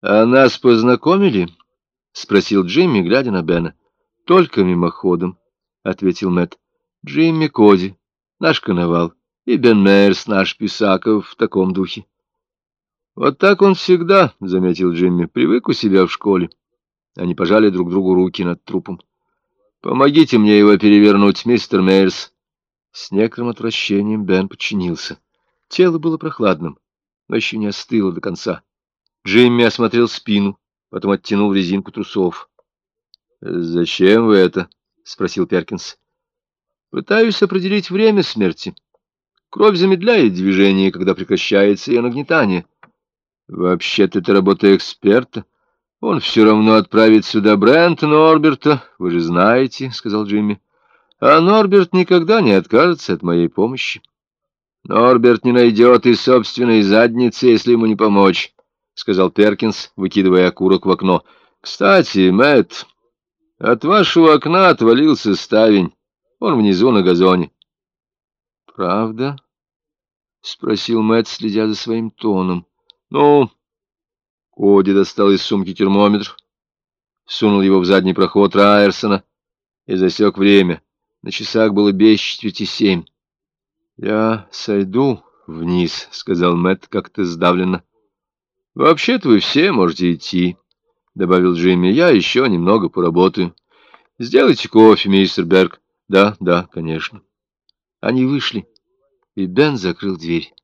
«А нас познакомили?» — спросил Джимми, глядя на Бена. «Только мимоходом», — ответил Мэтт. «Джимми Коди, наш коновал, и Бен Мейерс, наш Писаков, в таком духе». «Вот так он всегда», — заметил Джимми, — «привык у себя в школе». Они пожали друг другу руки над трупом. «Помогите мне его перевернуть, мистер Мейерс». С некоторым отвращением Бен подчинился. Тело было прохладным, но еще не остыло до конца. Джимми осмотрел спину, потом оттянул резинку трусов. «Зачем вы это?» — спросил Перкинс. «Пытаюсь определить время смерти. Кровь замедляет движение, когда прекращается ее нагнетание. Вообще-то это работа эксперта. Он все равно отправит сюда Брентона Орберта, вы же знаете», — сказал Джимми. «А Норберт никогда не откажется от моей помощи. Норберт не найдет и собственной задницы, если ему не помочь». — сказал Перкинс, выкидывая окурок в окно. — Кстати, Мэтт, от вашего окна отвалился ставень. Он внизу на газоне. — Правда? — спросил Мэтт, следя за своим тоном. — Ну, Коди достал из сумки термометр, сунул его в задний проход Райерсона и засек время. На часах было без четверти семь. — Я сойду вниз, — сказал Мэтт как-то сдавленно. «Вообще-то вы все можете идти», — добавил Джимми. «Я еще немного поработаю. Сделайте кофе, мистер Берг». «Да, да, конечно». Они вышли, и Бен закрыл дверь.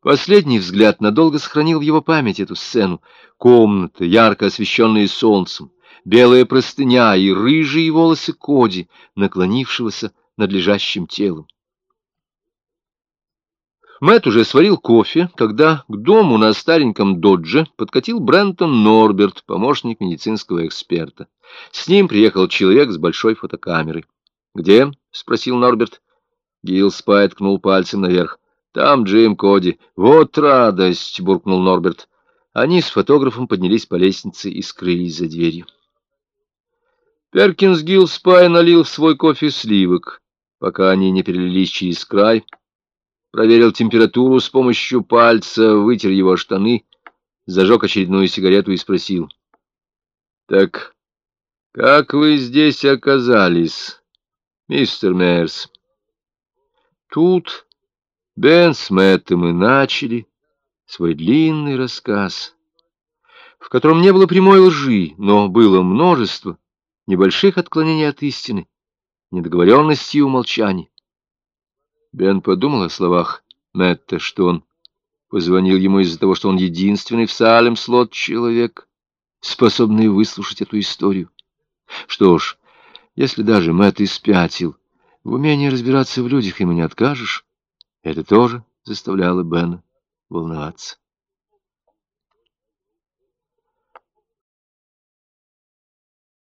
Последний взгляд надолго сохранил в его памяти эту сцену. Комната, ярко освещенная солнцем, белая простыня и рыжие волосы Коди, наклонившегося над лежащим телом. Мэт уже сварил кофе, когда к дому на стареньком додже подкатил Брентон Норберт, помощник медицинского эксперта. С ним приехал человек с большой фотокамерой. «Где?» — спросил Норберт. Гилл Спай ткнул пальцем наверх. «Там Джим Коди». «Вот радость!» — буркнул Норберт. Они с фотографом поднялись по лестнице и скрылись за дверью. Перкинс Гилл Спай налил в свой кофе сливок, пока они не перелились через край — проверил температуру с помощью пальца, вытер его штаны, зажег очередную сигарету и спросил. — Так как вы здесь оказались, мистер Мэрс? Тут Бен с Мэттом и начали свой длинный рассказ, в котором не было прямой лжи, но было множество небольших отклонений от истины, недоговоренностей и умолчаний. Бен подумал о словах Мэтта, что он позвонил ему из-за того, что он единственный в Салем слот человек, способный выслушать эту историю. Что ж, если даже Мэтт и спятил, в умении разбираться в людях ему не откажешь, это тоже заставляло Бена волноваться.